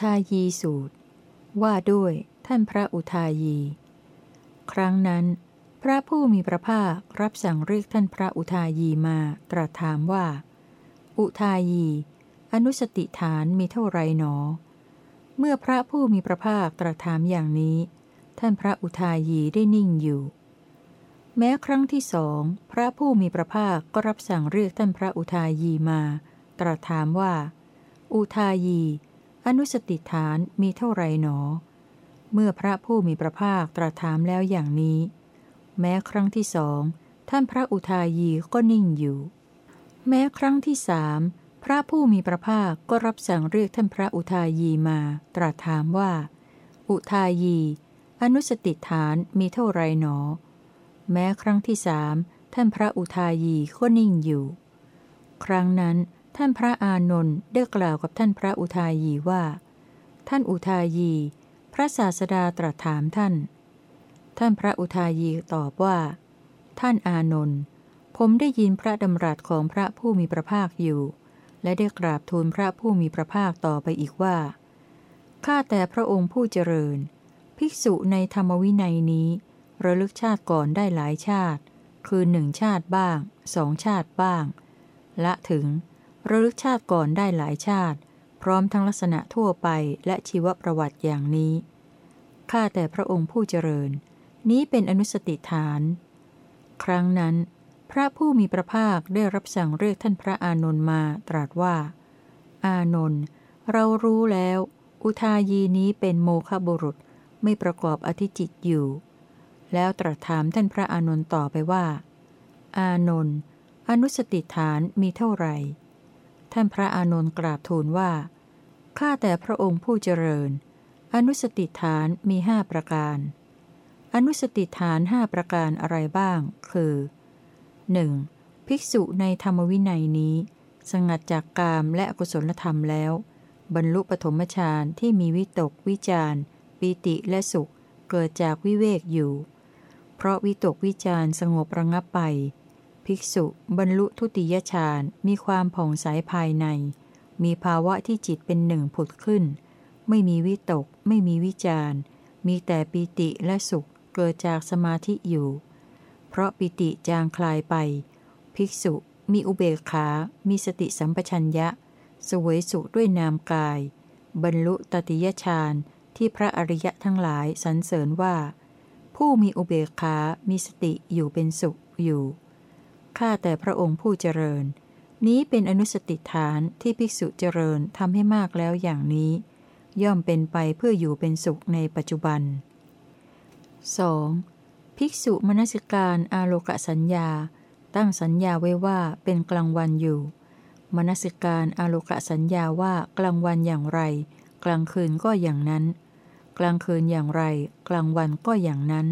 ทายีสูตร ว่าด้วยท่านพระอุทายี ครั้งนั้น พระผู้มีพระภาครับสั่งเรียกท่านพระอุทายีมาตรัสถามว่า อุทายี อนุสติฐานมีเท่าไรหนอ เมื่อพระผู้มีพระภาคตรัสถามอย่างนี้ ท่านพระอุทายีได้นิ่งอยู่ แม้ครั้งที่สอง พระผู้มีพระภาคก็รับสั่งเรียกท่านพระอุทายีมา ตรัสถามว่า อุทายี อนุสติฐานมีเท่าไรหนอ เมื่อพระผู้มีพระภาคตรัสถามแล้วอย่างนี้ แม้ครั้งที่สอง ท่านพระอุทายีก็นิ่งอยู่ แม้ครั้งที่สามพระผู้มีพระภาคก็รับสั่งเรียกท่านพระอุทายีมา ตรัสถามว่า อุทายี อนุสติฐานมีเท่าไรหนอ แม้ครั้งที่สามท่านพระอุทายีก็นิ่งอยู่ ครั้งนั้น ท่านพระอานนท์ได้กล่าวกับท่านพระอุทายีว่า ท่านอุทายี พระศาสดาตรัสถามท่าน ท่านพระอุทายีตอบว่า ท่านอานนท์ผมได้ยินพระดำรัสของพระผู้มีพระภาคอยู่ และได้กราบทูลพระผู้มีพระภาคต่อไปอีกว่าข้าแต่พระองค์ผู้เจริญ ภิกษุในธรรมวินัยนี้ ระลึกชาติก่อนได้หลายชาติ คือหนึ่งชาติบ้างสองชาติบ้าง ละถึง ระลึกชาติก่อนได้หลายชาติ พร้อมทั้งลักษณะทั่วไปและชีวประวัติอย่างนี้ ข้าแต่พระองค์ผู้เจริญ นี้เป็นอนุสติฐาน ครั้งนั้น พระผู้มีพระภาคได้รับสั่งเรียกท่านพระอานนท์มาตรัสว่า อานนท์เรารู้แล้ว อุทายีนี้เป็นโมฆะบุรุษไม่ประกอบอธิจิตอยู่ แล้วตรัสถามท่านพระอานนท์ต่อไปว่า อานนท์อนุสติฐานมีเท่าไหร่ ท่านพระอานนท์กราบทูลว่า ข้าแต่พระองค์ผู้เจริญ อนุสติฐานมีห้าประการ อนุสติฐานห้าประการอะไรบ้าง คือ 1. ภิกษุในธรรมวินัยนี้ สงัดจากกามและกุศลธรรมแล้ว บรรลุปฐมฌานที่มีวิตกวิจารปิติและสุขเกิดจากวิเวกอยู่ เพราะวิตกวิจารสงบระงับไป ภิกษุบรรลุทุติยฌานมีความผ่องใสภายใน มีภาวะที่จิตเป็นหนึ่งผุดขึ้น ไม่มีวิตก ไม่มีวิจารมีแต่ปิติและสุขเกิดจากสมาธิอยู่ เพราะปิติจางคลายไป ภิกษุมีอุเบกขา มีสติสัมปชัญญะ สวยสุขด้วยนามกาย บรรลุตติยฌานที่พระอริยะทั้งหลายสรรเสริญว่า ผู้มีอุเบกขา มีสติอยู่เป็นสุขอยู่ ข้าแต่พระองค์ผู้เจริญ นี้เป็นอนุสติฐานที่ภิกษุเจริญทำให้มากแล้วอย่างนี้ ย่อมเป็นไปเพื่ออยู่เป็นสุขในปัจจุบัน 2. ภิกษุมนสิการอาโลกสัญญา ตั้งสัญญาไว้ว่าเป็นกลางวันอยู่ มนสิการอาโลกสัญญาว่ากลางวันอย่างไร กลางคืนก็อย่างนั้น กลางคืนอย่างไร กลางวันก็อย่างนั้น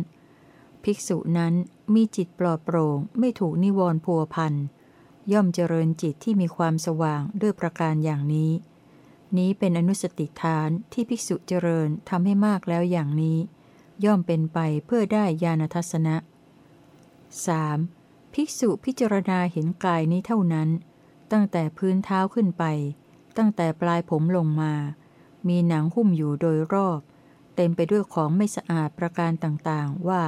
ภิกษุนั้นมีจิตปลอดโปร่งไม่ถูกนิวรณ์พัวพันย่อมเจริญจิตที่มีความสว่างด้วยประการอย่างนี้ นี้เป็นอนุสติฐานที่ภิกษุเจริญทำให้มากแล้วอย่างนี้ ย่อมเป็นไปเพื่อได้ญาณทัศนะ 3. ภิกษุพิจารณาเห็นกายนี้เท่านั้น ตั้งแต่พื้นเท้าขึ้นไป ตั้งแต่ปลายผมลงมา มีหนังหุ้มอยู่โดยรอบ เต็มไปด้วยของไม่สะอาดประการต่างๆว่า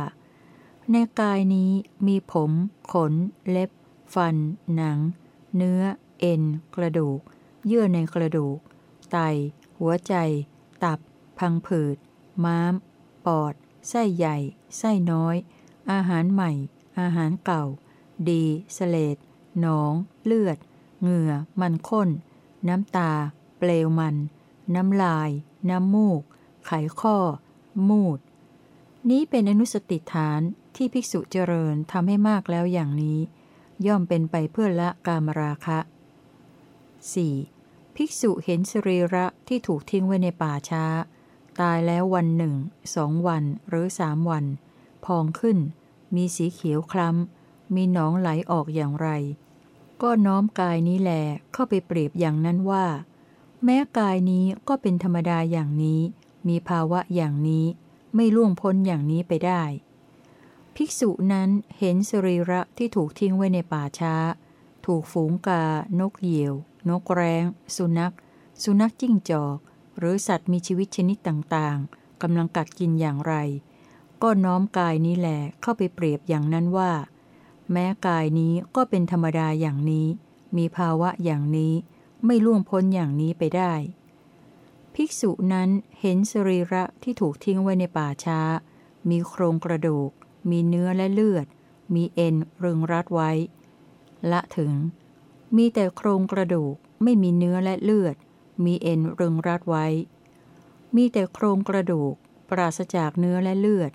ในกายนี้มีผม ขน เล็บ ฟัน หนัง เนื้อ เอ็น กระดูก เยื่อในกระดูก ไต หัวใจ ตับ พังผืด ม้าม ปอด ไส้ใหญ่ ไส้น้อย อาหารใหม่ อาหารเก่า ดีสเลดหนอง เลือด เหงื่อ มันข้น น้ำตา เปลวมัน น้ำลาย น้ำมูก ไขข้อ มูด นี้เป็นอนุสติฐาน ที่ภิกษุเจริญทำให้มากแล้วอย่างนี้ ย่อมเป็นไปเพื่อละกามราคะ 4. ภิกษุเห็นสรีระที่ถูกทิ้งไว้ในป่าช้า ตายแล้ววันหนึ่งสองวันหรือสามวัน พองขึ้น มีสีเขียวคล้ำ มีหนองไหลออกอย่างไร ก็น้อมกายนี้แหลเข้าไปเปรียบอย่างนั้นว่า แม้กายนี้ก็เป็นธรรมดาอย่างนี้ มีภาวะอย่างนี้ ไม่ล่วงพ้นอย่างนี้ไปได้ ภิกษุนั้นเห็นสรีระที่ถูกทิ้งไว้ในป่าช้า ถูกฝูงกา นกเหยี่ยว นกแร้ง สุนัข สุนัขจิ้งจอก หรือสัตว์มีชีวิตชนิดต่างๆกำลังกัดกินอย่างไร ก็น้อมกายนี้แหลเข้าไปเปรียบอย่างนั้นว่า แม้กายนี้ก็เป็นธรรมดาอย่างนี้ มีภาวะอย่างนี้ ไม่ล่วงพ้นอย่างนี้ไปได้ ภิกษุนั้นเห็นสรีระที่ถูกทิ้งไว้ในป่าช้า มีโครงกระดูก มีเนื้อและเลือด มีเอ็นรึงรัดไว้ ละถึง มีแต่โครงกระดูก ไม่มีเนื้อและเลือด มีเอ็นรึงรัดไว้ มีแต่โครงกระดูก ปราศจากเนื้อและเลือด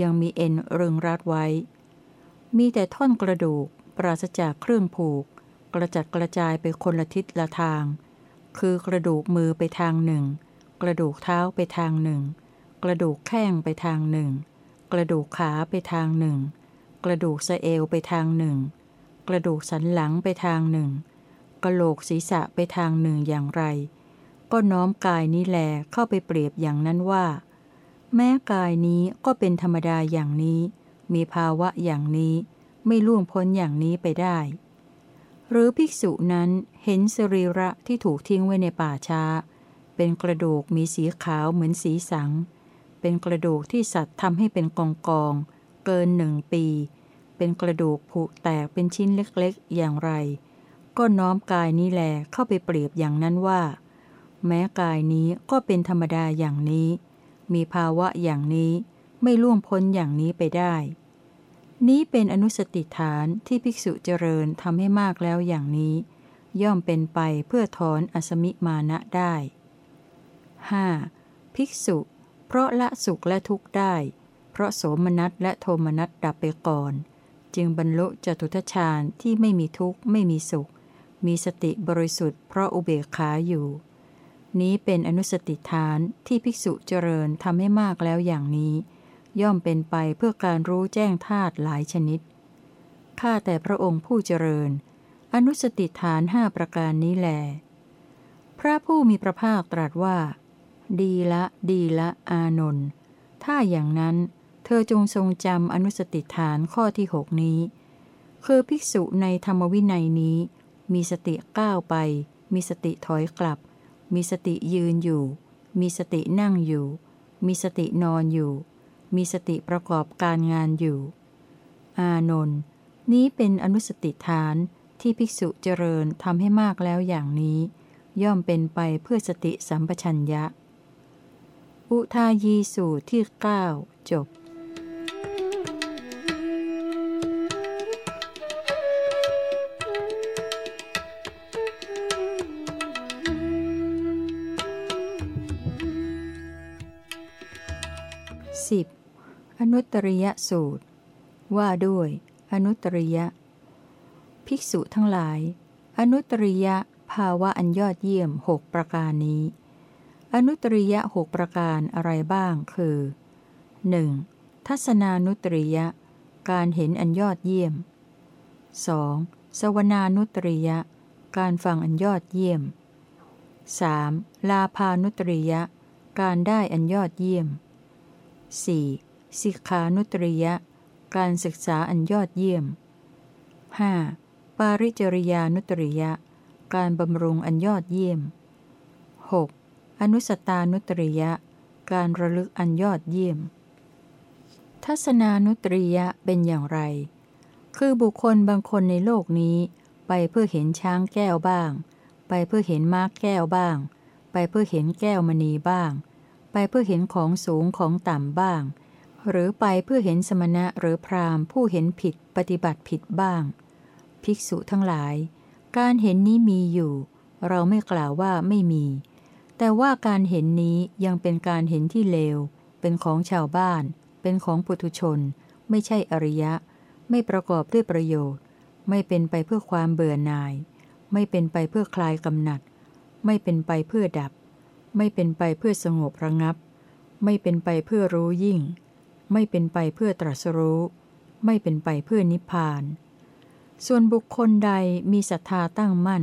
ยังมีเอ็นรึงรัดไว้ มีแต่ท่อนกระดูก ปราศจากเครื่องผูก กระจัดกระจายไปคนละทิศละทาง คือกระดูกมือไปทางหนึ่ง กระดูกเท้าไปทางหนึ่ง กระดูกแข้งไปทางหนึ่ง กระดูกขาไปทางหนึ่ง กระดูกสะเอวไปทางหนึ่ง กระดูกสันหลังไปทางหนึ่ง กระโหลกศีรษะไปทางหนึ่งอย่างไร ก็น้อมกายนี้แลเข้าไปเปรียบอย่างนั้นว่า แม้กายนี้ก็เป็นธรรมดาอย่างนี้ มีภาวะอย่างนี้ไม่ล่วงพ้นอย่างนี้ไปได้ หรือภิกษุนั้นเห็นสรีระที่ถูกทิ้งไว้ในป่าช้า เป็นกระดูกมีสีขาวเหมือนสีสัง เป็นกระดูกที่สัตว์ทำให้เป็นกองกองเกินหนึ่งปี เป็นกระดูกผุแตกเป็นชิ้นเล็กๆ อย่างไร ก็น้อมกายนี้แลเข้าไปเปรียบอย่างนั้นว่า แม้กายนี้ก็เป็นธรรมดาอย่างนี้ มีภาวะอย่างนี้ไม่ล่วงพ้นอย่างนี้ไปได้ นี้เป็นอนุสติฐานที่ภิกษุเจริญทำให้มากแล้วอย่างนี้ ย่อมเป็นไปเพื่อถอนอสมิมาณะได้ 5. ภิกษุ เพราะละสุขและทุกข์ได้ เพราะโสมนัสและโทมนัสดับไปก่อน จึงบรรลุจตุทชาญที่ไม่มีทุกข์ไม่มีสุข มีสติบริสุทธิ์เพราะอุเบกขาอยู่ นี้เป็นอนุสติฐานที่ภิกษุเจริญทำให้มากแล้วอย่างนี้ ย่อมเป็นไปเพื่อการรู้แจ้งธาตุหลายชนิดข้าแต่พระองค์ผู้เจริญ อนุสติฐานห้าประการนี้แหลพระผู้มีพระภาคตรัสว่า ดีละดีละอานนท์ถ้าอย่างนั้น เธอจงทรงจำอนุสติฐานข้อที่หกนี้ คือภิกษุในธรรมวินัยนี้ มีสติก้าวไป มีสติถอยกลับ มีสติยืนอยู่ มีสตินั่งอยู่ มีสตินอนอยู่ มีสติประกอบการงานอยู่ อานนท์นี้เป็นอนุสติฐานที่ภิกษุเจริญทำให้มากแล้วอย่างนี้ ย่อมเป็นไปเพื่อสติสัมปชัญญะ อุทายีสูตรที่ 9 จบ 10. อนุตริยสูตร ว่าด้วย อนุตริยภิกษุทั้งหลาย อนุตริยภาวะอันยอดเยี่ยมหกประการนี้ อนุตริยหกประการอะไรบ้างคือ 1. ทัศนานุตริยการเห็นอันยอดเยี่ยม 2. สวนานุตริยการฟังอันยอดเยี่ยม 3. ลาพานุตริยการได้อันยอดเยี่ยม 4. สิกขานุตริยะ การศึกษาอันยอดเยี่ยม 5. ปาริจริยานุตริยะ การบำรุงอันยอดเยี่ยม 6. อนุสตานุตริยะ การระลึกอันยอดเยี่ยม ทัศนานุตริยะเป็นอย่างไร คือบุคคลบางคนในโลกนี้ ไปเพื่อเห็นช้างแก้วบ้าง ไปเพื่อเห็นม้าแก้วบ้าง ไปเพื่อเห็นแก้วมณีบ้าง ไปเพื่อเห็นของสูงของต่ำบ้าง หรือไปเพื่อเห็นสมณะหรือพราหมณ์ผู้เห็นผิดปฏิบัติผิดบ้าง ภิกษุทั้งหลาย การเห็นนี้มีอยู่ เราไม่กล่าวว่าไม่มี แต่ว่าการเห็นนี้ยังเป็นการเห็นที่เลว เป็นของชาวบ้าน เป็นของปุถุชน ไม่ใช่อริยะ ไม่ประกอบด้วยประโยชน์ ไม่เป็นไปเพื่อความเบื่อหน่าย ไม่เป็นไปเพื่อคลายกำหนัด ไม่เป็นไปเพื่อดับ ไม่เป็นไปเพื่อสงบระงับ ไม่เป็นไปเพื่อรู้ยิ่ง ไม่เป็นไปเพื่อตรัสรู้ ไม่เป็นไปเพื่อนิพพาน ส่วนบุคคลใดมีศรัทธาตั้งมั่น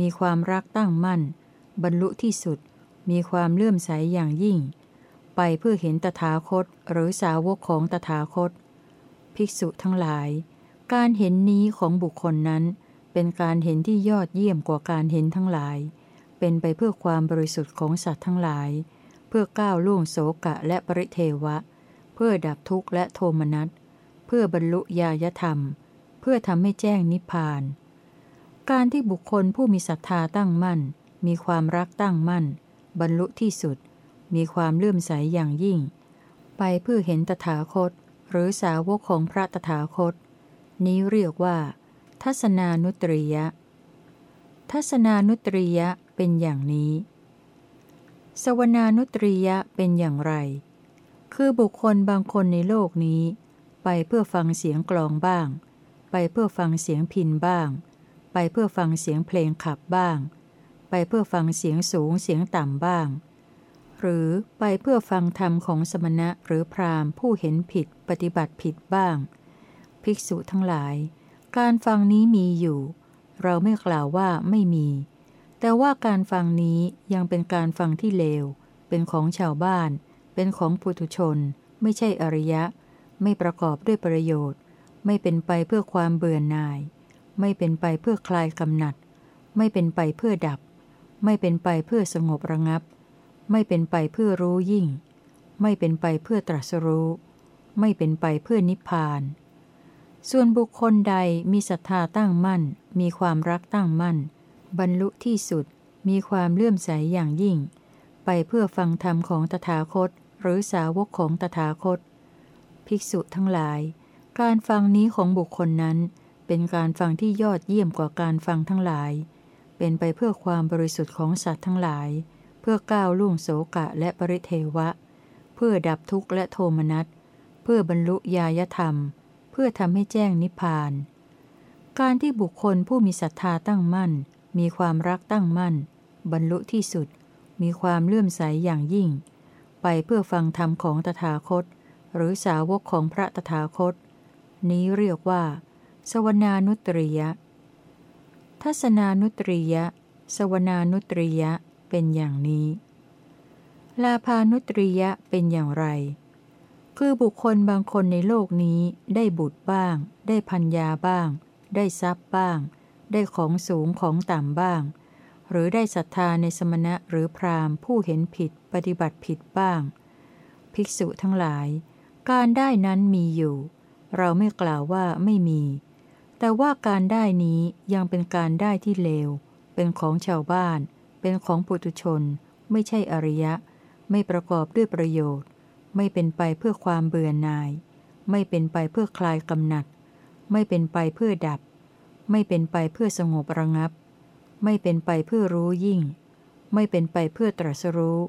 มีความรักตั้งมั่น บรรลุที่สุด มีความเลื่อมใสอย่างยิ่ง ไปเพื่อเห็นตถาคตหรือสาวกของตถาคต ภิกษุทั้งหลาย การเห็นนี้ของบุคคลนั้น เป็นการเห็นที่ยอดเยี่ยมกว่าการเห็นทั้งหลาย เป็นไปเพื่อความบริสุทธิ์ของสัตว์ทั้งหลาย เพื่อก้าวล่วงโสกะและปริเทวะ เพื่อดับทุกข์และโทมนัส เพื่อบรรลุญาญธรรม เพื่อทำให้แจ้งนิพพานการที่บุคคลผู้มีศรัทธาตั้งมั่น มีความรักตั้งมั่น บรรลุที่สุด มีความเลื่อมใสอย่างยิ่ง ไปเพื่อเห็นตถาคต หรือสาวกของพระตถาคต นี้เรียกว่า ทัศนานุตริยะ ทัศนานุตริยะเป็นอย่างนี้ สวนานุตริยะเป็นอย่างไร คือบุคคลบางคนในโลกนี้ ไปเพื่อฟังเสียงกลองบ้าง ไปเพื่อฟังเสียงพินบ้าง ไปเพื่อฟังเสียงเพลงขับบ้าง ไปเพื่อฟังเสียงสูงเสียงต่ำบ้าง หรือไปเพื่อฟังธรรมของสมณะหรือพราหมณ์ผู้เห็นผิดปฏิบัติผิดบ้าง ภิกษุทั้งหลาย การฟังนี้มีอยู่ เราไม่กล่าวว่าไม่มี แต่ว่าการฟังนี้ยังเป็นการฟังที่เลว เป็นของชาวบ้าน เป็นของปุถุชน ไม่ใช่อริยะ ไม่ประกอบด้วยประโยชน์ ไม่เป็นไปเพื่อความเบื่อหน่าย ไม่เป็นไปเพื่อคลายกำหนัด ไม่เป็นไปเพื่อดับ ไม่เป็นไปเพื่อสงบระงับ ไม่เป็นไปเพื่อรู้ยิ่ง ไม่เป็นไปเพื่อตรัสรู้ ไม่เป็นไปเพื่อนิพพาน ส่วนบุคคลใดมีศรัทธาตั้งมั่น มีความรักตั้งมั่น บรรลุที่สุด มีความเลื่อมใสอย่างยิ่ง ไปเพื่อฟังธรรมของตถาคต หรือสาวกของตถาคต ภิกษุทั้งหลาย การฟังนี้ของบุคคลนั้น เป็นการฟังที่ยอดเยี่ยมกว่าการฟังทั้งหลาย เป็นไปเพื่อความบริสุทธิ์ของสัตว์ทั้งหลาย เพื่อก้าวล่วงโสกะและปริเทวะ เพื่อดับทุกข์และโทมนัส เพื่อบรรลุญาญธรรม เพื่อทำให้แจ้งนิพพาน การที่บุคคลผู้มีศรัทธาตั้งมั่น มีความรักตั้งมั่น บรรลุที่สุด มีความเลื่อมใสอย่างยิ่ง ไปเพื่อฟังธรรมของตถาคต หรือสาวกของพระตถาคต นี้เรียกว่า สวนานุตริยะ ทัศนานุตริยะ สวนานุตริยะเป็นอย่างนี้ ลาพานุตริยะเป็นอย่างไร คือบุคคลบางคนในโลกนี้ได้บุตรบ้าง ได้พัญญาบ้าง ได้ทรัพย์บ้าง ได้ของสูงของต่ำบ้าง หรือได้ศรัทธาในสมณะหรือพราหมณ์ผู้เห็นผิดปฏิบัติผิดบ้าง ภิกษุทั้งหลาย การได้นั้นมีอยู่ เราไม่กล่าวว่าไม่มี แต่ว่าการได้นี้ยังเป็นการได้ที่เลว เป็นของชาวบ้าน เป็นของปุถุชน ไม่ใช่อริยะ ไม่ประกอบด้วยประโยชน์ ไม่เป็นไปเพื่อความเบื่อหน่าย ไม่เป็นไปเพื่อคลายกำหนัด ไม่เป็นไปเพื่อดับ ไม่เป็นไปเพื่อสงบระงับ ไม่เป็นไปเพื่อรู้ยิ่ง ไม่เป็นไปเพื่อตรัสรู้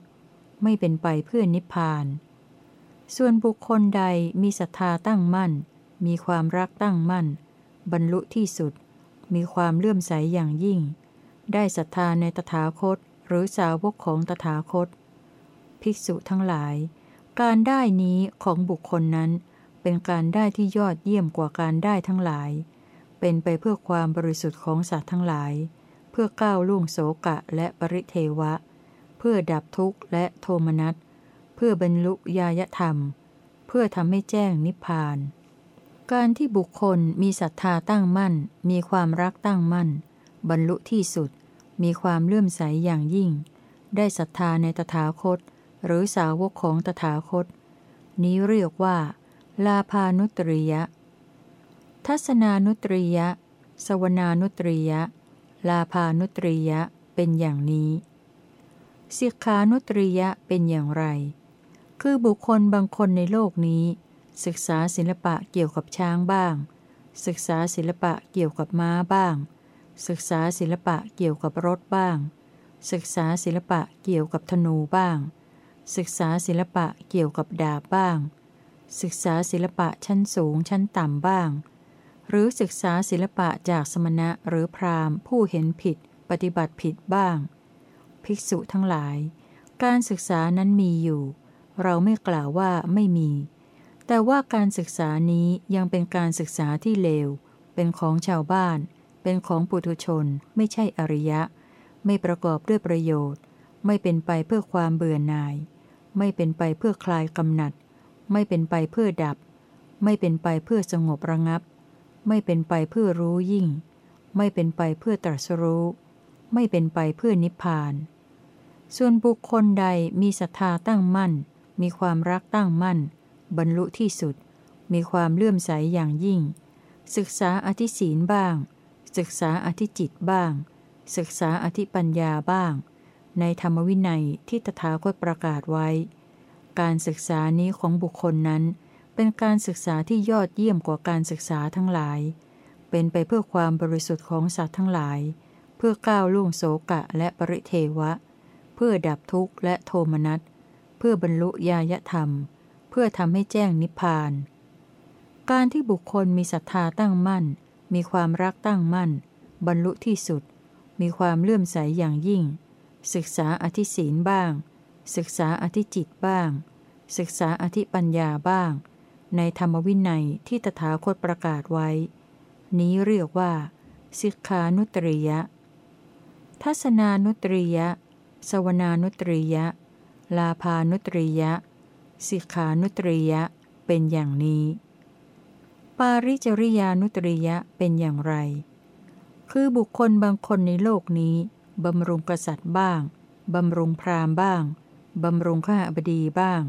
ไม่เป็นไปเพื่อนิพพาน ส่วนบุคคลใดมีศรัทธาตั้งมั่น มีความรักตั้งมั่น บรรลุที่สุด มีความเลื่อมใสอย่างยิ่ง ได้ศรัทธาในตถาคต หรือสาวกของตถาคต ภิกษุทั้งหลาย การได้นี้ของบุคคลนั้น เป็นการได้ที่ยอดเยี่ยมกว่าการได้ทั้งหลาย เป็นไปเพื่อความบริสุทธิ์ของสัตว์ทั้งหลาย เพื่อก้าวล่วงโสกะและปริเทวะ เพื่อดับทุกข์และโทมนัส เพื่อบรรลุญาญธรรม เพื่อทำให้แจ้งนิพพาน การที่บุคคลมีศรัทธาตั้งมั่น มีความรักตั้งมั่น บรรลุที่สุด มีความเลื่อมใสอย่างยิ่ง ได้ศรัทธาในตถาคต หรือสาวกของตถาคต นี้เรียกว่า ลาพานุตริยะ ทัศนานุตรียะ สวนานุตรียะ ลาพานุตรียะเป็นอย่างนี้สิกขานุตรียะเป็นอย่างไร คือบุคคลบางคนในโลกนี้ ศึกษาศิลปะเกี่ยวกับช้างบ้าง ศึกษาศิลปะเกี่ยวกับม้าบ้าง ศึกษาศิลปะเกี่ยวกับรถบ้าง ศึกษาศิลปะเกี่ยวกับธนูบ้าง ศึกษาศิลปะเกี่ยวกับดาบบ้าง ศึกษาศิลปะชั้นสูงชั้นต่ำบ้าง หรือศึกษาศิลปะจากสมณะหรือพราหมณ์ ผู้เห็นผิด ปฏิบัติผิดบ้าง ภิกษุทั้งหลาย การศึกษานั้นมีอยู่ เราไม่กล่าวว่าไม่มี แต่ว่าการศึกษานี้ยังเป็นการศึกษาที่เลว เป็นของชาวบ้าน เป็นของปุถุชน ไม่ใช่อริยะ ไม่ประกอบด้วยประโยชน์ ไม่เป็นไปเพื่อความเบื่อหน่าย ไม่เป็นไปเพื่อคลายกำหนัด ไม่เป็นไปเพื่อดับ ไม่เป็นไปเพื่อสงบระงับ ไม่เป็นไปเพื่อรู้ยิ่ง ไม่เป็นไปเพื่อตรัสรู้ ไม่เป็นไปเพื่อนิพพาน ส่วนบุคคลใดมีศรัทธาตั้งมั่น มีความรักตั้งมั่น บรรลุที่สุด มีความเลื่อมใสอย่างยิ่ง ศึกษาอธิศีลบ้าง ศึกษาอธิจิตบ้าง ศึกษาอธิปัญญาบ้าง ในธรรมวินัยที่ตถาคตประกาศไว้ การศึกษานี้ของบุคคลนั้น เป็นการศึกษาที่ยอดเยี่ยมกว่าการศึกษาทั้งหลาย เป็นไปเพื่อความบริสุทธิ์ของสัตว์ทั้งหลาย เพื่อก้าวล่วงโสกะและปริเทวะ เพื่อดับทุกข์และโทมนัส เพื่อบรรลุญาญธรรม พื่อทำให้แจ้งนิพพาน การที่บุคคลมีศรัทธาตั้งมั่น มีความรักตั้งมั่น บรรลุที่สุด มีความเลื่อมใสอย่างยิ่ง ศึกษาอธิศีลบ้าง ศึกษาอธิจิตบ้าง ศึกษาอธิปัญญาบ้าง ในธรรมวินัยที่ตถาคตประกาศไว้ นี้เรียกว่าสิกขานุตริยะ ทัศนานุตริยะ สวนานุตริยะ ลาพานุตริยะ สิกขานุตริยะเป็นอย่างนี้ ปาริจริยานุตริยะเป็นอย่างไร คือบุคคลบางคนในโลกนี้บำรุงกษัตริย์บ้าง บำรุงพราหมณ์บ้าง บำรุงข้าบดีบ้าง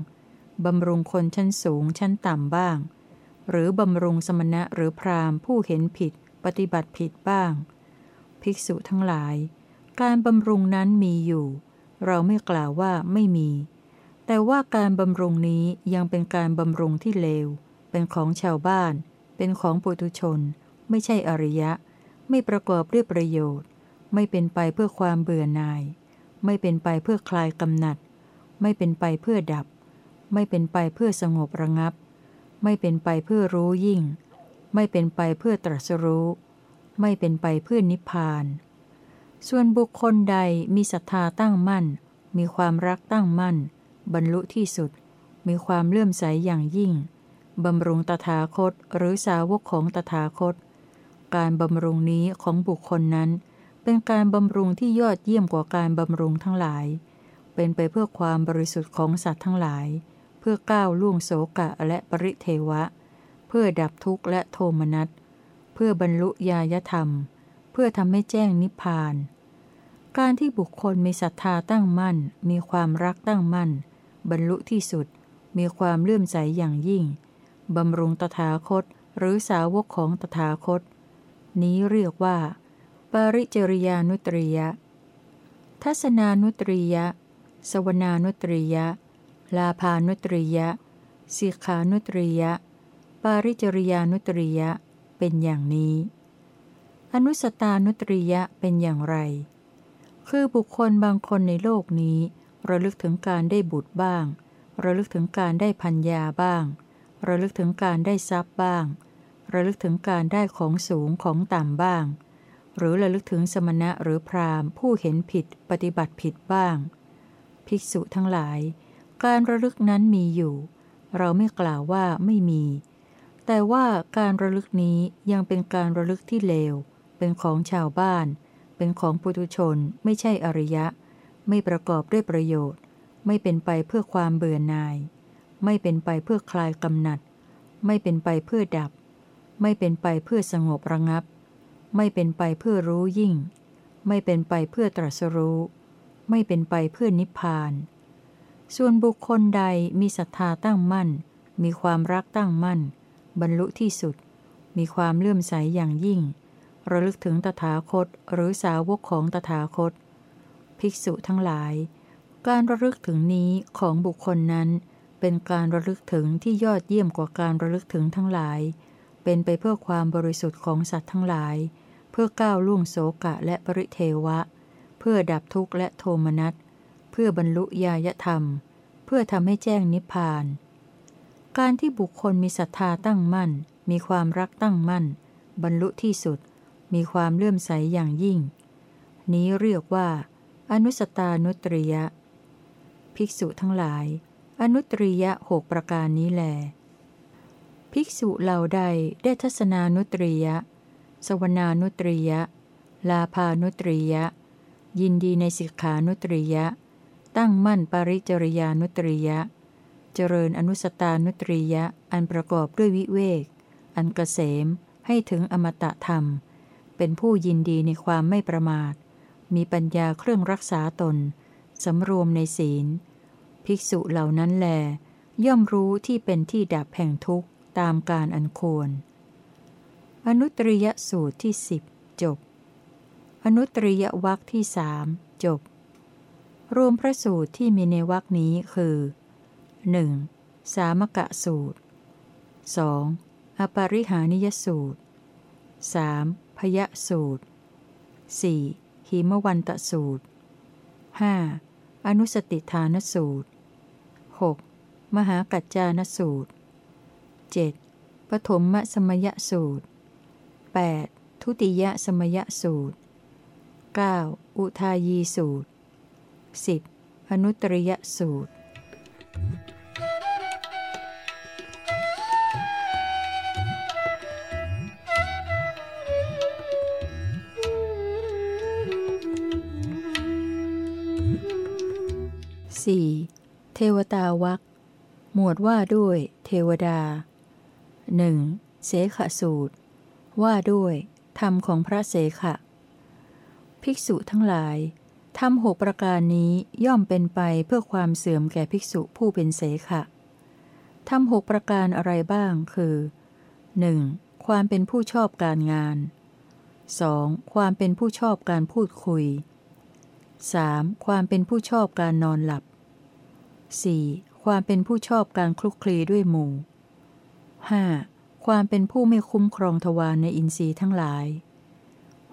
บำรุงคนชั้นสูงชั้นต่ำบ้าง หรือบำรุงสมณะหรือพราหมณ์ผู้เห็นผิดปฏิบัติผิดบ้าง ภิกษุทั้งหลาย การบำรุงนั้นมีอยู่ เราไม่กล่าวว่าไม่มี แต่ว่าการบำรุงนี้ยังเป็นการบำรุงที่เลว เป็นของชาวบ้าน เป็นของปุถุชน ไม่ใช่อริยะ ไม่ประกอบด้วยประโยชน์ ไม่เป็นไปเพื่อความเบื่อหน่าย ไม่เป็นไปเพื่อคลายกำหนัด ไม่เป็นไปเพื่อดับ ไม่เป็นไปเพื่อสงบระงับ ไม่เป็นไปเพื่อรู้ยิ่ง ไม่เป็นไปเพื่อตรัสรู้ ไม่เป็นไปเพื่อนิพพาน ส่วนบุคคลใดมีศรัทธาตั้งมั่น มีความรักตั้งมั่น บรรลุที่สุด มีความเลื่อมใสอย่างยิ่ง บำรุงตถาคตหรือสาวกของตถาคต การบำรุงนี้ของบุคคลนั้น เป็นการบำรุงที่ยอดเยี่ยมกว่าการบำรุงทั้งหลาย เป็นไปเพื่อความบริสุทธิ์ของสัตว์ทั้งหลาย เพื่อก้าวล่วงโสกะและปริเทวะ เพื่อดับทุกข์และโทมนัส เพื่อบรรลุญาญธรรม เพื่อทำให้แจ้งนิพพานการที่บุคคลมีศรัทธาตั้งมั่น มีความรักตั้งมั่น บรรลุที่สุด มีความเลื่อมใสอย่างยิ่ง บำรุงตถาคตหรือสาวกของตถาคต นี้เรียกว่า ปริจริยานุตริยะ ทัศนานุตริยะ สวนานุตริยะ ลาพานุตริยะสิกขานุตริยะ ปาริจริยานุตริยะ เป็นอย่างนี้ อนุสตานุตริยะเป็นอย่างไร คือบุคคลบางคนในโลกนี้ ระลึกถึงการได้บุตรบ้าง ระลึกถึงการได้พัญญาบ้าง ระลึกถึงการได้ทรัพย์บ้าง ระลึกถึงการได้ของสูงของต่ำบ้าง หรือระลึกถึงสมณะหรือพราหมณ์ ผู้เห็นผิดปฏิบัติผิดบ้าง ภิกษุทั้งหลาย การระลึกนั้นมีอยู่ เราไม่กล่าวว่าไม่มี แต่ว่าการระลึกนี้ยังเป็นการระลึกที่เลว เป็นของชาวบ้าน เป็นของปุถุชน ไม่ใช่อริยะ ไม่ประกอบด้วยประโยชน์ ไม่เป็นไปเพื่อความเบื่อหน่าย ไม่เป็นไปเพื่อคลายกำหนัด ไม่เป็นไปเพื่อดับ ไม่เป็นไปเพื่อสงบระงับ ไม่เป็นไปเพื่อรู้ยิ่ง ไม่เป็นไปเพื่อตรัสรู้ ไม่เป็นไปเพื่อนิพพาน ส่วนบุคคลใดมีศรัทธาตั้งมั่น มีความรักตั้งมั่น บรรลุที่สุด มีความเลื่อมใสอย่างยิ่ง ระลึกถึงตถาคตหรือสาวกของตถาคต ภิกษุทั้งหลาย การระลึกถึงนี้ของบุคคลนั้น เป็นการระลึกถึงที่ยอดเยี่ยมกว่าการระลึกถึงทั้งหลาย เป็นไปเพื่อความบริสุทธิ์ของสัตว์ทั้งหลาย เพื่อก้าวล่วงโสกะและปริเทวะ เพื่อดับทุกข์และโทมนัส เพื่อบรรลุญาธรรม เพื่อทำให้แจ้งนิพพาน การที่บุคคลมีศรัทธาตั้งมั่น มีความรักตั้งมั่น บรรลุที่สุด มีความเลื่อมใสอย่างยิ่ง นี้เรียกว่า อนุสตานุตริยะ ภิกษุทั้งหลาย อนุตริยะหกประการนี้แล ภิกษุเหล่าใดได้ทัศนานุตริยะ สวนานุตริยะ ลาพานุตริยะ ยินดีในสิกขานุตริยะ ตั้งมั่นปริจริยานุตริยะ เจริญอนุสตานุตริยะ อันประกอบด้วยวิเวก อันเกษมให้ถึงอมตะธรรม เป็นผู้ยินดีในความไม่ประมาท มีปัญญาเครื่องรักษาตน สำรวมในศีล ภิกษุเหล่านั้นแล ย่อมรู้ที่เป็นที่ดับแห่งทุกข์ตามการอันควร อนุตริยสูตรที่สิบจบ อนุตริยวักที่สามจบ รวมพระสูตรที่มีในวักนี้คือ 1. สามกะสูตร 2. อปริหานิยสูตร 3. พยสูตร 4. หิมวันตสูตร 5. อนุสติฐานสูตร 6. มหากัจจานสูตร 7. ปฐมมสมยสูตร 8. ทุติยสมยสูตร 9. อุทายีสูตร 10. อนุตริยสูตร 4. เทวตาวักหมวดว่าด้วยเทวดาหนึ่งเสขสูตร ว่าด้วย ธรรมของพระเสขะ ภิกษุทั้งหลายธรรมหกประการนี้ย่อมเป็นไปเพื่อความเสื่อมแก่ภิกษุผู้เป็นเสขะธรรมหกประการอะไรบ้างคือ 1. ความเป็นผู้ชอบการงาน 2. ความเป็นผู้ชอบการพูดคุย 3. ความเป็นผู้ชอบการนอนหลับ 4. ความเป็นผู้ชอบการคลุกคลีด้วยหมู่ 5. ความเป็นผู้ไม่คุ้มครองทวารในอินทรีย์ทั้งหลาย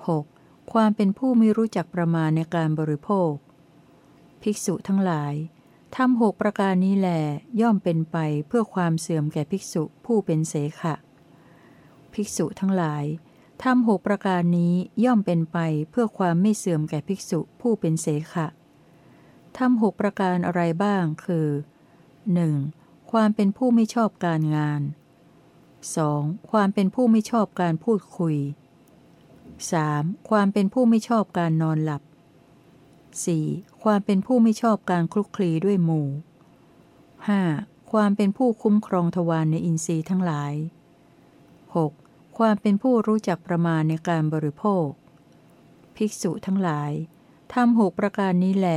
6. ความเป็นผู้ไม่รู้จักประมาณในการบริโภค ภิกษุทั้งหลายทำหกประการนี้แหลย่อมเป็นไปเพื่อความเสื่อมแก่ภิกษุผู้เป็นเสขะ ภิกษุทั้งหลายทำหกประการนี้ย่อมเป็นไปเพื่อความไม่เสื่อมแก่ภิกษุผู้เป็นเสขะ ทำหกประการอะไรบ้าง คือ 1. ความเป็นผู้ไม่ชอบการงาน 2. ความเป็นผู้ไม่ชอบการพูดคุย 3. ความเป็นผู้ไม่ชอบการนอนหลับ 4. ความเป็นผู้ไม่ชอบการคลุกคลีด้วยหมู่ 5. ความเป็นผู้คุ้มครองทวารในอินทรีย์ทั้งหลาย 6. ความเป็นผู้รู้จักประมาณในการบริโภค ภิกษุทั้งหลายทำหกประการนี้แหล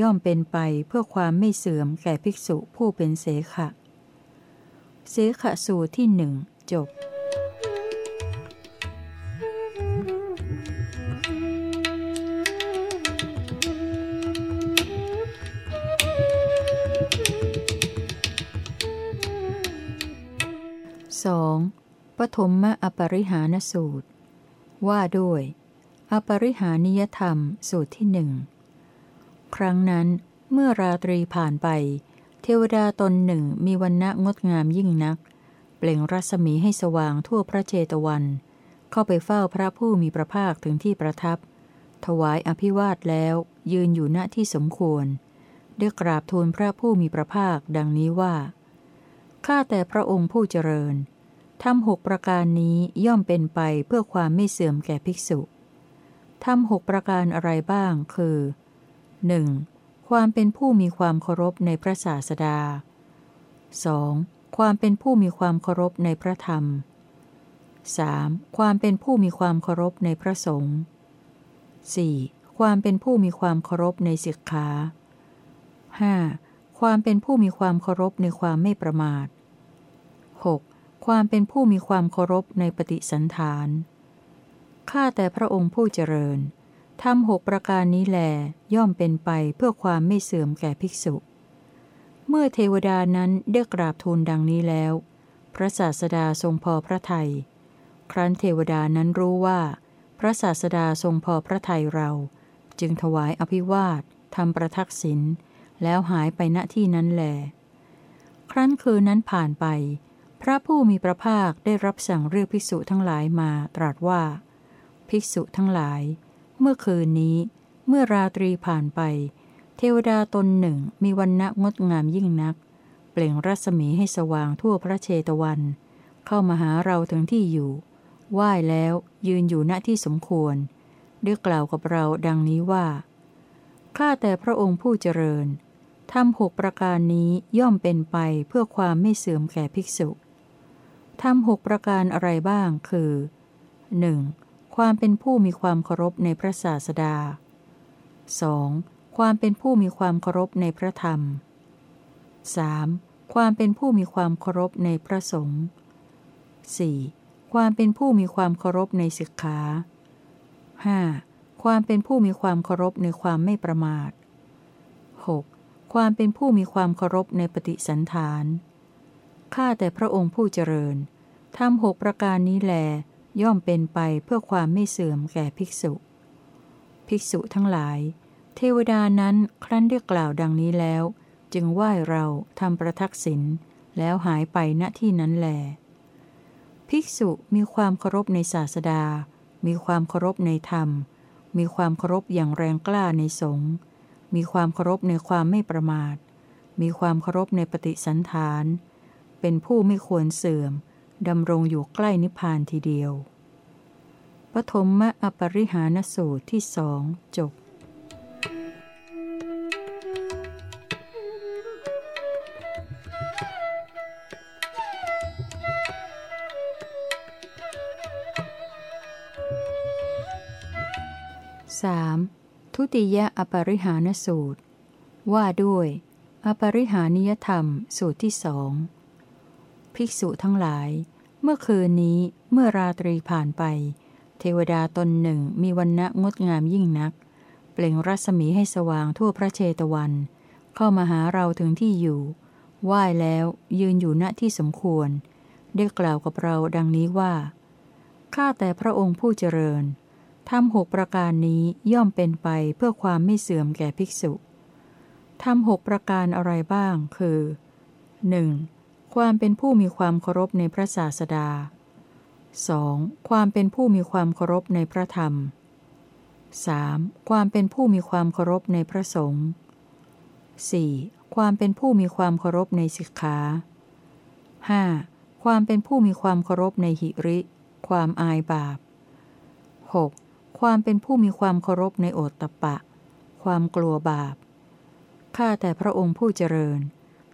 ย่อมเป็นไปเพื่อความไม่เสื่อมแก่ภิกษุผู้เป็นเสขะ เสขะสูตรที่หนึ่งจบ 2. ปฐมมะอปริหานสูตร ว่าด้วย อปริหานิยธรรมสูตรที่หนึ่ง ครั้งนั้น เมื่อราตรีผ่านไป เทวดาตนหนึ่งมีวันณะงดงามยิ่งนัก เปล่งรัศมีให้สว่างทั่วพระเจตวัน เข้าไปเฝ้าพระผู้มีพระภาคถึงที่ประทับ ถวายอภิวาทแล้วยืนอยู่ณที่สมควรได้กราบทูลพระผู้มีพระภาคดังนี้ว่า ข้าแต่พระองค์ผู้เจริญทำหกประการนี้ย่อมเป็นไปเพื่อความไม่เสื่อมแก่ภิกษุทำหกประการอะไรบ้าง คือ 1. ความเป็นผู้มีความเคารพในพระศาสดา 2. ความเป็นผู้มีความเคารพในพระธรรม 3. ความเป็นผู้มีความเคารพในพระสงฆ์ 4. ความเป็นผู้มีความเคารพในศิกขา 5. ความเป็นผู้มีความเคารพในความไม่ประมาท 6. ความเป็นผู้มีความเคารพในปฏิสันฐาน ข้าแต่พระองค์ผู้เจริญ ทำหกประการนี้แลย่อมเป็นไปเพื่อความไม่เสื่อมแก่ภิกษุ เมื่อเทวดานั้นได้กราบทูลดังนี้แล้ว พระศาสดาทรงพอพระทยัยครั้นเทวดานั้นรู้ว่า พระศาสดาทรงพอพระทัยเรา จึงถวายอภิวาททำประทักษิณแล้วหายไปณที่นั้นแลครั้นคืนนั้นผ่านไป พระผู้มีพระภาคได้รับสั่งเรียกภิกษุทั้งหลายมาตรัสว่า ภิกษุทั้งหลาย เมื่อคืนนี้ เมื่อราตรีผ่านไป เทวดาตนหนึ่งมีวันณะงดงามยิ่งนัก เปล่งรัศมีให้สว่างทั่วพระเชตวัน เข้ามาหาเราถึงที่อยู่ไหว้แล้วยืนอยู่ณที่สมควรได้กล่าวกับเราดังนี้ว่า ข้าแต่พระองค์ผู้เจริญทำหกประการนี้ย่อมเป็นไปเพื่อความไม่เสื่อมแก่ภิกษุทำหกประการอะไรบ้างคือ 1. ความเป็นผู้มีความเคารพในพระศาสดา 2. ความเป็นผู้มีความเคารพในพระธรรม 3. ความเป็นผู้มีความเคารพในพระสงฆ์ 4. ความเป็นผู้มีความเคารพในศิกขา 5. ความเป็นผู้มีความเคารพในความไม่ประมาท 6. ความเป็นผู้มีความเคารพในปฏิสันฐาน ข้าแต่พระองค์ผู้เจริญทำหกประการนี้แล ย่อมเป็นไปเพื่อความไม่เสื่อมแก่ภิกษุ ภิกษุทั้งหลาย เทวดานั้นครั้นได้กล่าวดังนี้แล้ว จึงไหว้เราทำประทักษิณแล้วหายไปณที่นั้นแล ภิกษุมีความเคารพในศาสดา มีความเคารพในธรรม มีความเคารพอย่างแรงกล้าในสงฆ์ มีความเคารพในความไม่ประมาท มีความเคารพในปฏิสันฐาน เป็นผู้ไม่ควรเสื่อม ดำรงอยู่ใกล้นิพพานทีเดียว ปฐมมะอปริหานสูตรที่สองจบสามทุติยอปริหานสูตร ว่าด้วย อปริหานิยธรรมสูตรที่สอง ภิกษุทั้งหลาย เมื่อคืนนี้เมื่อราตรีผ่านไป เทวดาตนหนึ่งมีวันณะงดงามยิ่งนัก เปล่งรัศมีให้สว่างทั่วพระเชตวัน เข้ามาหาเราถึงที่อยู่ไหว้แล้วยืนอยู่ณที่สมควร ได้กล่าวกับเราดังนี้ว่า ข้าแต่พระองค์ผู้เจริญทำหกประการนี้ย่อมเป็นไปเพื่อความไม่เสื่อมแก่ภิกษุทำหกประการอะไรบ้างคือ 1. ความเป็นผู้มีความเคารพในพระศาสดา 2. ความเป็นผู้มีความเคารพในพระธรรม 3. ความเป็นผู้มีความเคารพในพระสงฆ์ 4. ความเป็นผู้มีความเคารพในสิกขา 5. ความเป็นผู้มีความเคารพในหิริ ความอายบาป 6. ความเป็นผู้มีความเคารพในโอตตะปะ ความกลัวบาป ข้าแต่พระองค์ผู้เจริญ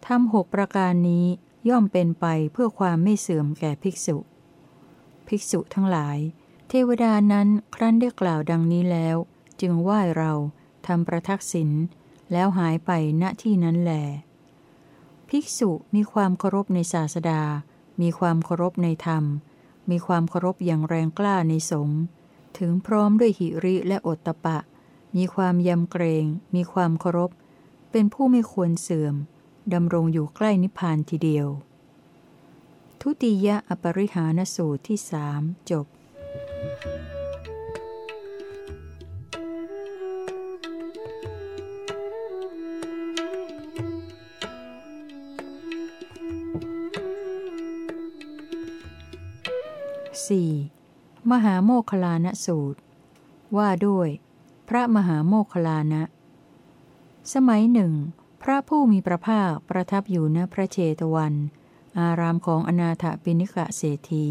ทำหกประการนี้ ย่อมเป็นไปเพื่อความไม่เสื่อมแก่ภิกษุ ภิกษุทั้งหลาย เทวดานั้นครั้นได้กล่าวดังนี้แล้ว จึงไหว้เราทำประทักษิณแล้วหายไปณที่นั้นแลภิกษุมีความเคารพในศาสดา มีความเคารพในธรรม มีความเคารพอย่างแรงกล้าในสงฆ์ถึงพร้อมด้วยหิริและอดตะปะ มีความยำเกรง มีความเคารพ เป็นผู้ไม่ควรเสื่อม ดำรงอยู่ใกล้นิพพานทีเดียว ทุติยอปริหานสูตรที่สามจบสี่มหาโมคลานสูตร ว่าด้วย พระมหาโมคลานะ สมัยหนึ่ง พระผู้มีพระภาคประทับอยู่ณพระเชตวัน อารามของอนาถปิณิกะเศรษฐี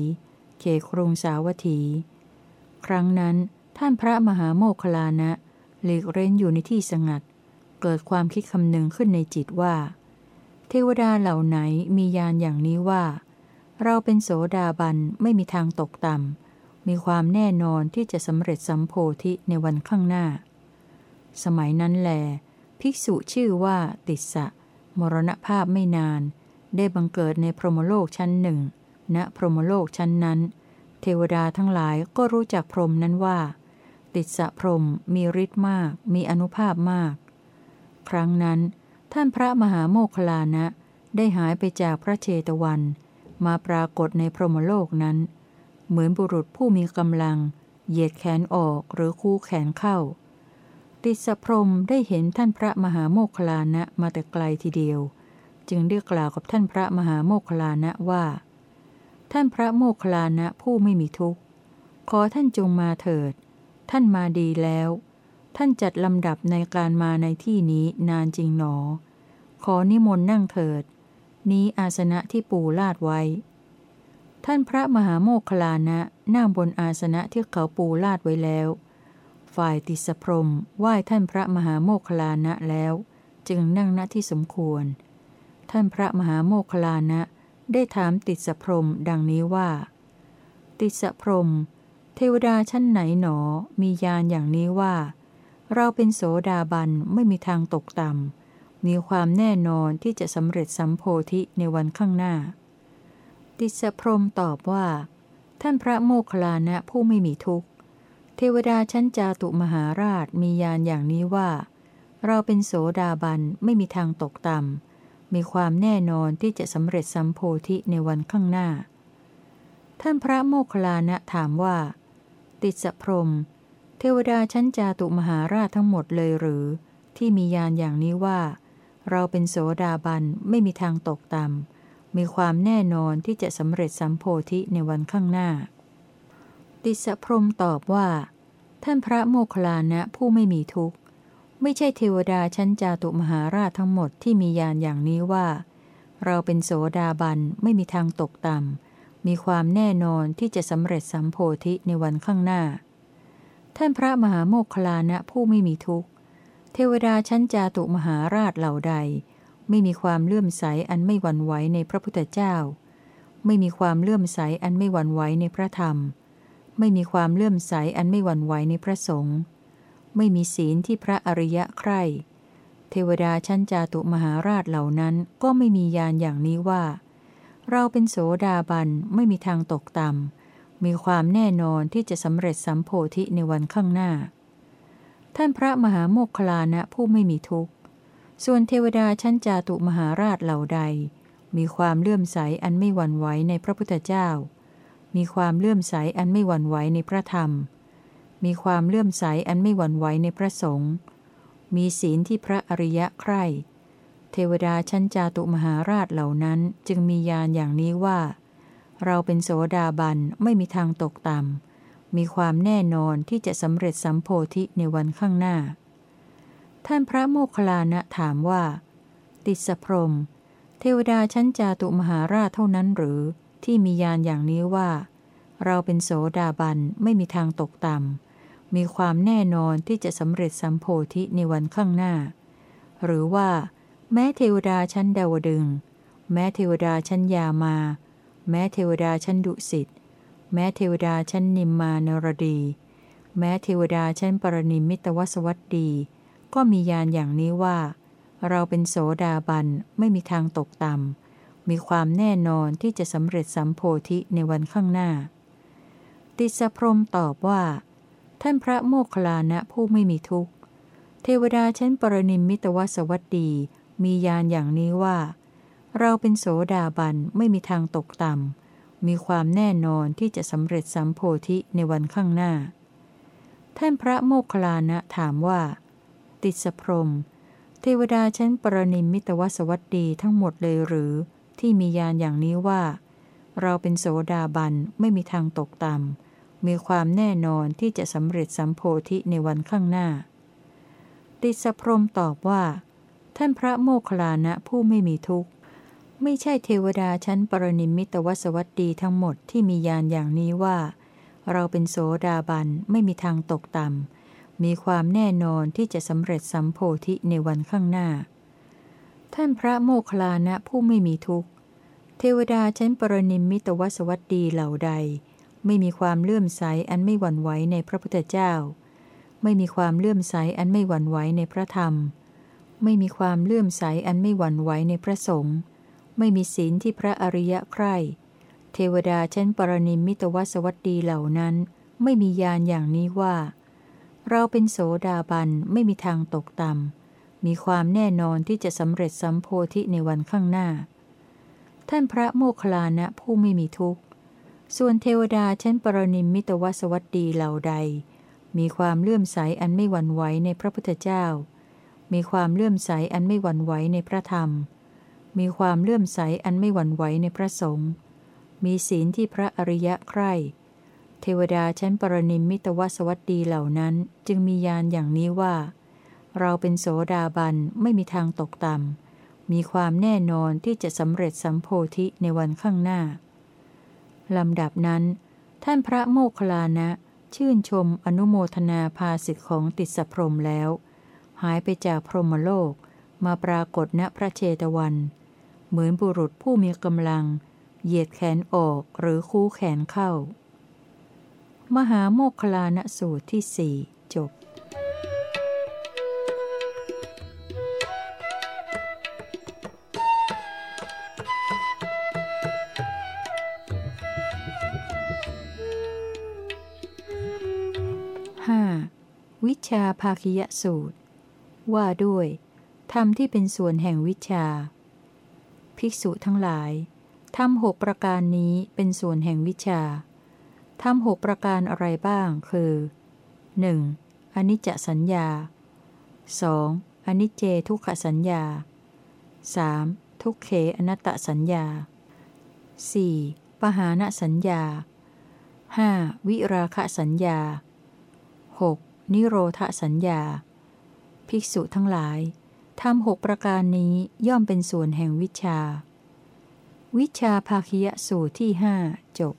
เขครุงสาวัตถี ครั้งนั้นท่านพระมหาโมคลานะหลีกเร้นอยู่ในที่สงัด เกิดความคิดคำนึงขึ้นในจิตว่า เทวดาเหล่าไหนมียานอย่างนี้ว่า เราเป็นโสดาบันไม่มีทางตกต่ำมีความแน่นอนที่จะสำเร็จสัมโพธิในวันข้างหน้า สมัยนั้นแหล ภิกษุชื่อว่าติสะมรณภาพไม่นาน ได้บังเกิดในพรหมโลกชั้นหนึ่งณพรหมโลกชั้นนั้น เทวดาทั้งหลายก็รู้จักพรหมนั้นว่า ติสะพรหมมีฤทธิ์มาก มีอนุภาพมาก ครั้งนั้น ท่านพระมหาโมคลานะ ได้หายไปจากพระเชตวัน มาปรากฏในพรหมโลกนั้น เหมือนบุรุษผู้มีกำลัง เหยียดแขนออกหรือคู่แขนเข้า ติสพรมได้เห็นท่านพระมหาโมคลานะมาแต่ไกลทีเดียว จึงเรียกกล่าวกับท่านพระมหาโมคลานะว่า ท่านพระโมคลานะผู้ไม่มีทุกข์ ขอท่านจงมาเถิด ท่านมาดีแล้ว ท่านจัดลำดับในการมาในที่นี้นานจริงหนอ ขอนิมนต์นั่งเถิด นี้อาสนะที่ปูลาดไว้ ท่านพระมหาโมคคลานะนั่งบนอาสนะที่เขาปูลาดไว้แล้ว ฝ่ายติสพรมไหว้ท่านพระมหาโมคลานะแล้ว จึงนั่งณที่สมควร ท่านพระมหาโมคลานะได้ถามติสพรมดังนี้ว่า ติสพรม เทวดาชั้นไหนหนอมียานอย่างนี้ว่า เราเป็นโสดาบันไม่มีทางตกต่ำมีความแน่นอนที่จะสำเร็จสัมโพธิในวันข้างหน้า ติสพรมตอบว่า ท่านพระโมคลานะผู้ไม่มีทุกข์ เทวดาชั้นจาตุมหาราชมียานอย่างนี้ว่า เราเป็นโสดาบันไม่มีทางตกต่ำมีความแน่นอนที่จะสำเร็จสัมโพธิในวันข้างหน้า ท่านพระโมคคัลลานะถามว่า ติสพรม เทวดาชั้นจาตุมหาราชทั้งหมดเลยหรือ ที่มียานอย่างนี้ว่า เราเป็นโสดาบันไม่มีทางตกต่ำมีความแน่นอนที่จะสำเร็จสัมโพธิในวันข้างหน้า ติสพรมตอบว่า ท่านพระโมคคัลลานะผู้ไม่มีทุกข์ ไม่ใช่เทวดาชั้นจาตุมหาราชทั้งหมดที่มียานอย่างนี้ว่า เราเป็นโสดาบันไม่มีทางตกต่ำมีความแน่นอนที่จะสำเร็จสัมโพธิในวันข้างหน้า ท่านพระมหาโมคคลานะผู้ไม่มีทุกข์ เทวดาชั้นจาตุมหาราชเหล่าใด ไม่มีความเลื่อมใสอันไม่หวั่นไหวในพระพุทธเจ้า ไม่มีความเลื่อมใสอันไม่หวั่นไหวในพระธรรม ไม่มีความเลื่อมใสอันไม่หวั่นไหวในพระสงฆ์ไม่มีศีลที่พระอริยะใคร่ เทวดาชั้นจาตุมหาราชเหล่านั้นก็ไม่มียานอย่างนี้ว่า เราเป็นโสดาบันไม่มีทางตกต่ำมีความแน่นอนที่จะสำเร็จสัมโพธิในวันข้างหน้า ท่านพระมหาโมคคลานะผู้ไม่มีทุกข์ ส่วนเทวดาชั้นจาตุมหาราชเหล่าใด มีความเลื่อมใสอันไม่หวั่นไหวในพระพุทธเจ้า มีความเลื่อมใสอันไม่หวั่นไหวในพระธรรม มีความเลื่อมใสอันไม่หวั่นไหวในพระสงฆ์ มีศีลที่พระอริยะใคร่ เทวดาชั้นจาตุมหาราชเหล่านั้นจึงมียานอย่างนี้ว่า เราเป็นโสดาบันไม่มีทางตกต่ำ มีความแน่นอนที่จะสำเร็จสัมโพธิในวันข้างหน้า ท่านพระโมคคัลลานะถามว่า ติสพรม เทวดาชั้นจาตุมหาราชเท่านั้นหรือ ที่มียานอย่างนี้ว่า เราเป็นโสดาบันไม่มีทางตกต่ำมีความแน่นอนที่จะสำเร็จสัมโพธิในวันข้างหน้า หรือว่า แม้เทวดาชั้นดาวดึง แม้เทวดาชั้นยามา แม้เทวดาชั้นดุสิตแม้เทวดาชั้นนิมมานรดี แม้เทวดาชั้นปรนิมิตวสวัตดี ก็มียานอย่างนี้ว่า เราเป็นโสดาบันไม่มีทางตกต่ำ มีความแน่นอนที่จะสำเร็จสัมโพธิในวันข้างหน้า ติสพรมตอบว่า ท่านพระโมคคัลลานะผู้ไม่มีทุกข์ เทวดาชั้นปรนิมิตวสวัตดีมียานอย่างนี้ว่า เราเป็นโสดาบันไม่มีทางตกต่ำ มีความแน่นอนที่จะสำเร็จสัมโพธิในวันข้างหน้า ท่านพระโมคคัลลานะถามว่า ติสพรมเทวดาชั้นปรนิมมิตวสวัสดีทั้งหมดเลยหรือ ที่มียานอย่างนี้ว่า เราเป็นโสดาบันไม่มีทางตกต่ำมีความแน่นอนที่จะสำเร็จสัมโพธิในวันข้างหน้า ติสพรมตอบว่า ท่านพระโมคคัลลานะผู้ไม่มีทุกข์ไม่ใช่เทวดาชั้นปรนิมิตวสวัสดีทั้งหมดที่มียานอย่างนี้ว่า เราเป็นโสดาบันไม่มีทางตกต่ำมีความแน่นอนที่จะสำเร็จสัมโพธิในวันข้างหน้า ท่านพระโมคคลานะผู้ไม่มีทุกข์ เทวดาชั้นปรนิมิตวสวัสดีเหล่าใด ไม่มีความเลื่อมใสอันไม่หวั่นไหวในพระพุทธเจ้า ไม่มีความเลื่อมใสอันไม่หวั่นไหวในพระธรรม ไม่มีความเลื่อมใสอันไม่หวั่นไหวในพระสงฆ์ไม่มีศีลที่พระอริยะใคร่เทวดาชั้นปรนิมิตวสวัสดีเหล่านั้น ไม่มียานอย่างนี้ว่า เราเป็นโสดาบันไม่มีทางตกต่ำ มีความแน่นอนที่จะสำเร็จสัมโพธิในวันข้างหน้า ท่านพระโมคคัลลานะผู้ไม่มีทุกข์ ส่วนเทวดาชั้นปรนิมิตวสวัสดีเหล่าใด มีความเลื่อมใสอันไม่หวั่นไหวในพระพุทธเจ้า มีความเลื่อมใสอันไม่หวั่นไหวในพระธรรม มีความเลื่อมใสอันไม่หวั่นไหวในพระสงฆ์ มีศีลที่พระอริยะใคร่เทวดาชั้นปรนิมมิตวสวัสดีเหล่านั้นจึงมียานอย่างนี้ว่า เราเป็นโสดาบันไม่มีทางตกต่ำ มีความแน่นอนที่จะสำเร็จสัมโพธิในวันข้างหน้า ลำดับนั้น ท่านพระโมคคัลลานะ ชื่นชมอนุโมทนาภาสิทธิของติสพรมแล้ว หายไปจากพรหมโลกมาปรากฏณพระเชตวัน เหมือนบุรุษผู้มีกำลัง เหยียดแขนออกหรือคู่แขนเข้า มหาโมคคลานสูตรที่สี่ 5. วิชาภาคิยสูตร ว่าด้วยธรรมที่เป็นส่วนแห่งวิชา ภิกษุทั้งหลายธรรมหกประการนี้เป็นส่วนแห่งวิชาธรรมหกประการอะไรบ้าง คือ 1. อนิจจสัญญา 2. อนิจเจทุกขสัญญา 3. ทุกเขอนัตตสัญญา 4. ปหานสัญญา 5. วิราคะสัญญา 6. นิโรธสัญญา ภิกษุทั้งหลายทำหกประการนี้ย่อมเป็นส่วนแห่งวิชา วิชาภาคิยสูตรที่หจบ